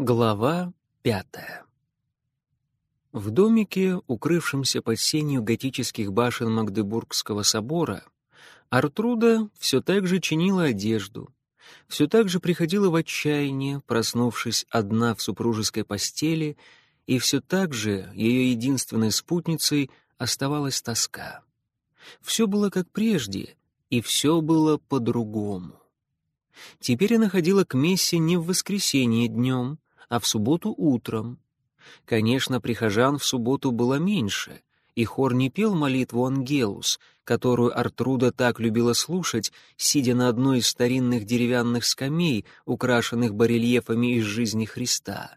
Глава пятая В домике, укрывшемся под сенью готических башен Магдебургского собора, Артруда все так же чинила одежду, все так же приходила в отчаяние, проснувшись одна в супружеской постели, и все так же ее единственной спутницей оставалась тоска. Все было как прежде, и все было по-другому. Теперь она ходила к мессе не в воскресенье днем, а в субботу утром. Конечно, прихожан в субботу было меньше, и хор не пел молитву «Ангелус», которую Артруда так любила слушать, сидя на одной из старинных деревянных скамей, украшенных барельефами из жизни Христа.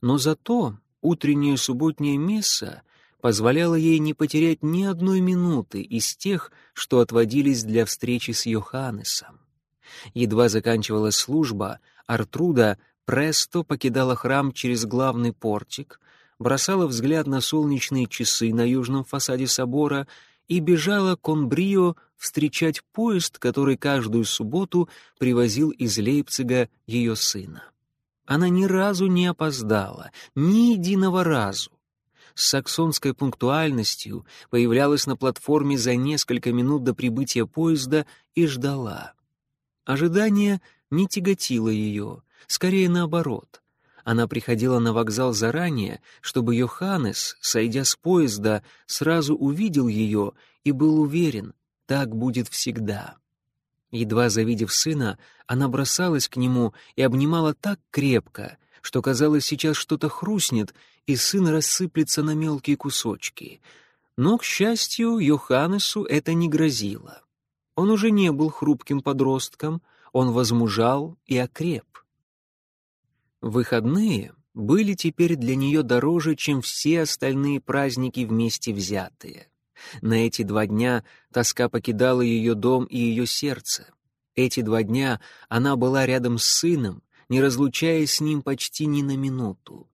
Но зато утренняя субботняя месса позволяла ей не потерять ни одной минуты из тех, что отводились для встречи с Йоханнесом. Едва заканчивалась служба, Артруда Престо покидала храм через главный портик, бросала взгляд на солнечные часы на южном фасаде собора и бежала к Онбрио встречать поезд, который каждую субботу привозил из Лейпцига ее сына. Она ни разу не опоздала, ни единого разу. С саксонской пунктуальностью появлялась на платформе за несколько минут до прибытия поезда и ждала. Ожидание не тяготило ее, Скорее наоборот. Она приходила на вокзал заранее, чтобы Йоханнес, сойдя с поезда, сразу увидел ее и был уверен, так будет всегда. Едва завидев сына, она бросалась к нему и обнимала так крепко, что казалось, сейчас что-то хрустнет, и сын рассыплется на мелкие кусочки. Но, к счастью, Йоханнесу это не грозило. Он уже не был хрупким подростком, он возмужал и окреп. Выходные были теперь для нее дороже, чем все остальные праздники вместе взятые. На эти два дня тоска покидала ее дом и ее сердце. Эти два дня она была рядом с сыном, не разлучаясь с ним почти ни на минуту.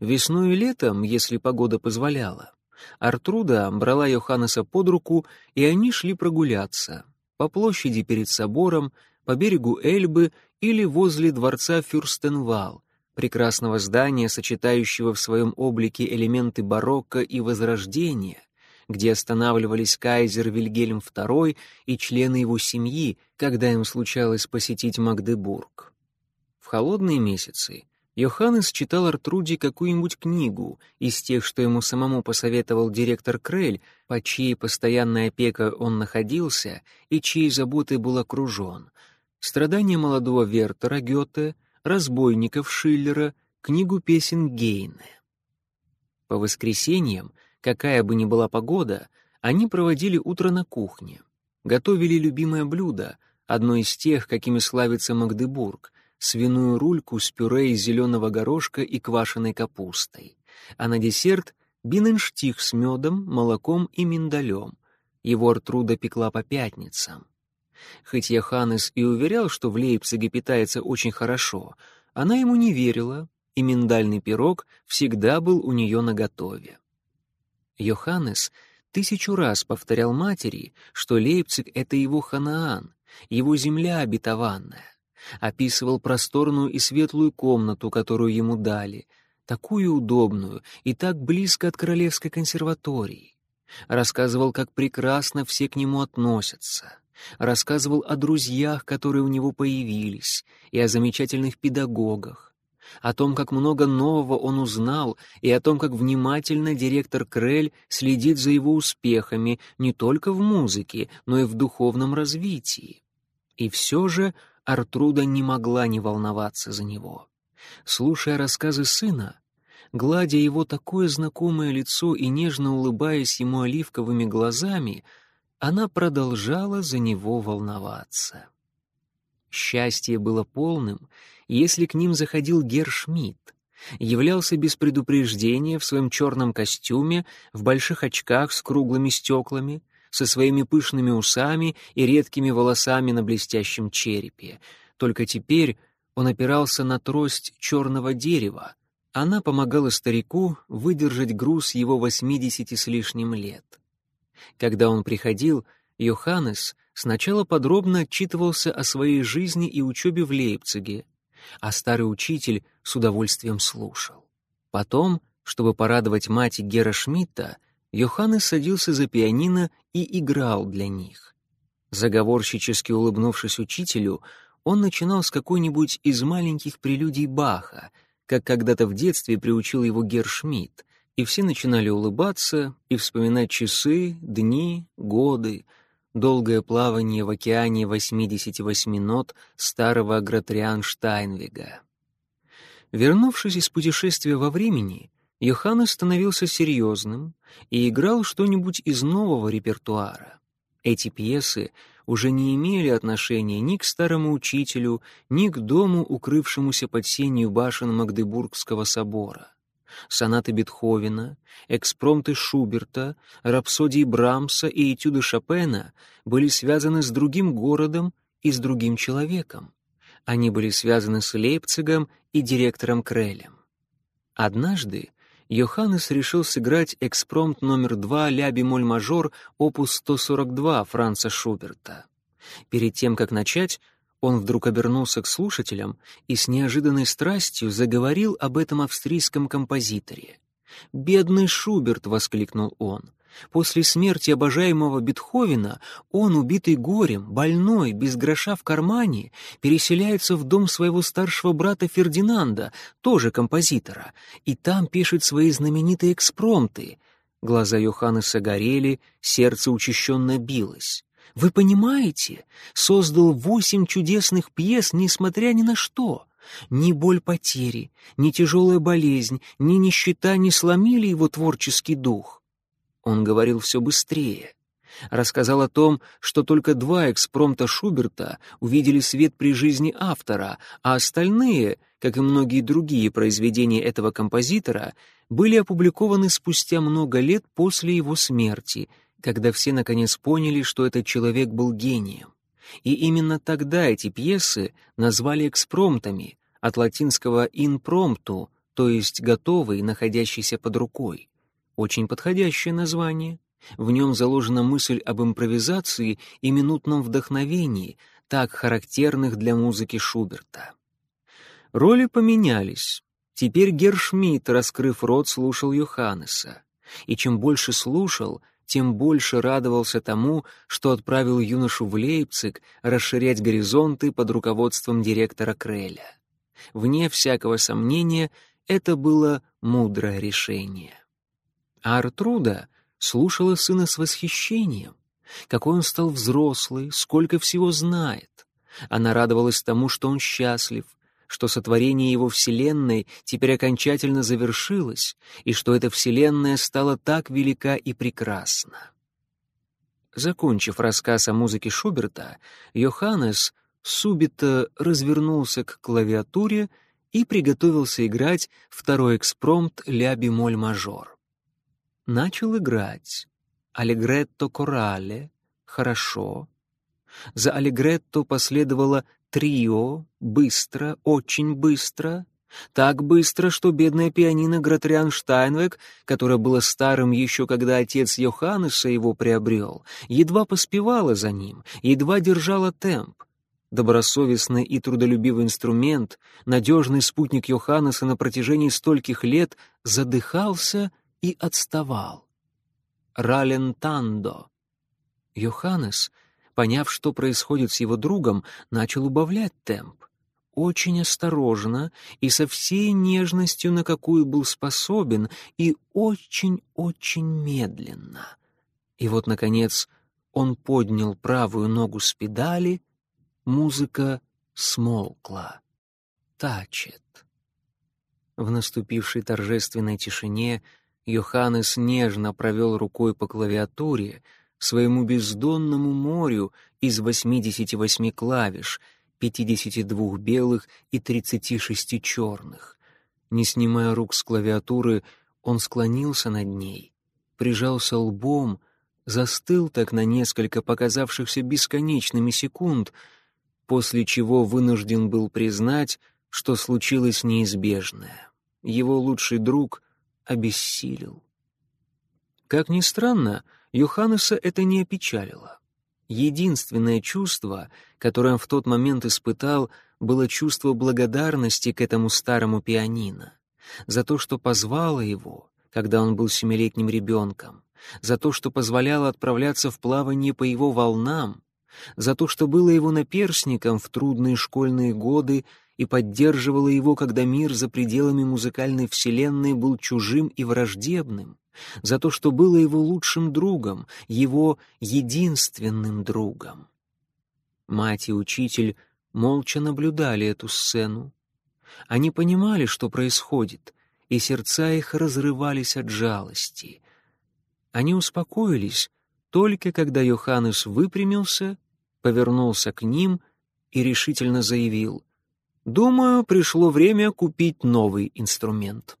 Весной и летом, если погода позволяла, Артруда брала Йоханнеса под руку, и они шли прогуляться по площади перед собором, по берегу Эльбы или возле дворца Фюрстенвал, прекрасного здания, сочетающего в своем облике элементы барокко и возрождения, где останавливались кайзер Вильгельм II и члены его семьи, когда им случалось посетить Магдебург. В холодные месяцы Йоханнес читал Артруде какую-нибудь книгу из тех, что ему самому посоветовал директор Крель, под чьей постоянной опекой он находился и чьей заботой был окружен, Страдания молодого Вертера Гёте, разбойников Шиллера, книгу песен Гейне. По воскресеньям, какая бы ни была погода, они проводили утро на кухне, готовили любимое блюдо, одно из тех, какими славится Магдебург, свиную рульку с пюре из зеленого горошка и квашеной капустой, а на десерт — биненштих с медом, молоком и миндалем. Его Артруда пекла по пятницам. Хоть Яханес и уверял, что в Лейпциге питается очень хорошо, она ему не верила, и миндальный пирог всегда был у нее наготове. Йоханнес тысячу раз повторял матери, что Лейпциг — это его Ханаан, его земля обетованная. Описывал просторную и светлую комнату, которую ему дали, такую удобную и так близко от Королевской консерватории. Рассказывал, как прекрасно все к нему относятся рассказывал о друзьях, которые у него появились, и о замечательных педагогах, о том, как много нового он узнал, и о том, как внимательно директор Крель следит за его успехами не только в музыке, но и в духовном развитии. И все же Артруда не могла не волноваться за него. Слушая рассказы сына, гладя его такое знакомое лицо и нежно улыбаясь ему оливковыми глазами, она продолжала за него волноваться. Счастье было полным, если к ним заходил Гершмидт, являлся без предупреждения в своем черном костюме, в больших очках с круглыми стеклами, со своими пышными усами и редкими волосами на блестящем черепе. Только теперь он опирался на трость черного дерева. Она помогала старику выдержать груз его восьмидесяти с лишним лет. Когда он приходил, Йоханнес сначала подробно отчитывался о своей жизни и учебе в Лейпциге, а старый учитель с удовольствием слушал. Потом, чтобы порадовать мать Гера Шмидта, Йоханнес садился за пианино и играл для них. Заговорщически улыбнувшись учителю, он начинал с какой-нибудь из маленьких прелюдий Баха, как когда-то в детстве приучил его Гершмидт, и все начинали улыбаться и вспоминать часы, дни, годы, долгое плавание в океане 88 нот старого Гратриан Штайнвега. Вернувшись из путешествия во времени, Йоханнес становился серьезным и играл что-нибудь из нового репертуара. Эти пьесы уже не имели отношения ни к старому учителю, ни к дому, укрывшемуся под сенью башен Магдебургского собора. Сонаты Бетховена, экспромты Шуберта, рапсодии Брамса и этюды Шопена были связаны с другим городом и с другим человеком. Они были связаны с Лейпцигом и директором Крелем. Однажды Йоханнес решил сыграть экспромт номер два ля бемоль мажор опус 142 Франца Шуберта. Перед тем, как начать, он вдруг обернулся к слушателям и с неожиданной страстью заговорил об этом австрийском композиторе. «Бедный Шуберт!» — воскликнул он. После смерти обожаемого Бетховена он, убитый горем, больной, без гроша в кармане, переселяется в дом своего старшего брата Фердинанда, тоже композитора, и там пишет свои знаменитые экспромты. Глаза Йоханнеса горели, сердце учащенно билось. Вы понимаете, создал восемь чудесных пьес, несмотря ни на что. Ни боль потери, ни тяжелая болезнь, ни нищета не сломили его творческий дух. Он говорил все быстрее. Рассказал о том, что только два экспромта Шуберта увидели свет при жизни автора, а остальные, как и многие другие произведения этого композитора, были опубликованы спустя много лет после его смерти, когда все наконец поняли, что этот человек был гением. И именно тогда эти пьесы назвали экспромтами, от латинского «инпромту», то есть «готовый», находящийся под рукой. Очень подходящее название. В нем заложена мысль об импровизации и минутном вдохновении, так характерных для музыки Шуберта. Роли поменялись. Теперь Гершмидт, раскрыв рот, слушал Йоханнеса. И чем больше слушал, тем больше радовался тому, что отправил юношу в Лейпциг расширять горизонты под руководством директора Креля. Вне всякого сомнения, это было мудрое решение. А Артруда слушала сына с восхищением. Какой он стал взрослый, сколько всего знает. Она радовалась тому, что он счастлив, что сотворение его вселенной теперь окончательно завершилось, и что эта вселенная стала так велика и прекрасна. Закончив рассказ о музыке Шуберта, Йоханнес субито развернулся к клавиатуре и приготовился играть второй экспромт ля-бемоль мажор начал играть. Аллегретто корале — хорошо. За аллегретто последовало трио, быстро, очень быстро. Так быстро, что бедная пианино Гратриан Штайнвек, которое было старым еще когда отец Йоханнеса его приобрел, едва поспевала за ним, едва держала темп. Добросовестный и трудолюбивый инструмент, надежный спутник Йоханнеса на протяжении стольких лет, задыхался и отставал. Ралентандо. Йоханнес, поняв, что происходит с его другом, начал убавлять темп. Очень осторожно и со всей нежностью, на какую был способен, и очень-очень медленно. И вот, наконец, он поднял правую ногу с педали, музыка смолкла. Тачет. В наступившей торжественной тишине Йоханнес нежно провел рукой по клавиатуре, своему бездонному морю из 88 клавиш, 52 белых и 36 черных. Не снимая рук с клавиатуры, он склонился над ней, прижался лбом, застыл так на несколько показавшихся бесконечными секунд, после чего вынужден был признать, что случилось неизбежное. Его лучший друг обессилел. Как ни странно, Йоханнеса это не опечалило. Единственное чувство, которое он в тот момент испытал, было чувство благодарности к этому старому пианино, за то, что позвало его, когда он был семилетним ребенком, за то, что позволяло отправляться в плавание по его волнам, за то, что было его наперсником в трудные школьные годы и поддерживало его, когда мир за пределами музыкальной вселенной был чужим и враждебным, за то, что было его лучшим другом, его единственным другом. Мать и учитель молча наблюдали эту сцену. Они понимали, что происходит, и сердца их разрывались от жалости. Они успокоились только когда Йоханнес выпрямился, повернулся к ним и решительно заявил, «Думаю, пришло время купить новый инструмент».